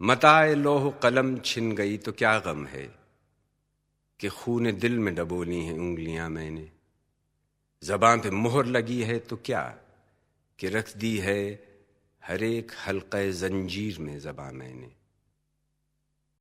متائے لوہ قلم چھن گئی تو کیا غم ہے کہ خون دل میں ڈبولی ہیں انگلیاں میں نے۔ زبان پہ مہر لگی ہے تو کیا کہ رکھ دی ہے ہر ایک حلقہ زنجیر میں زباں میں نے۔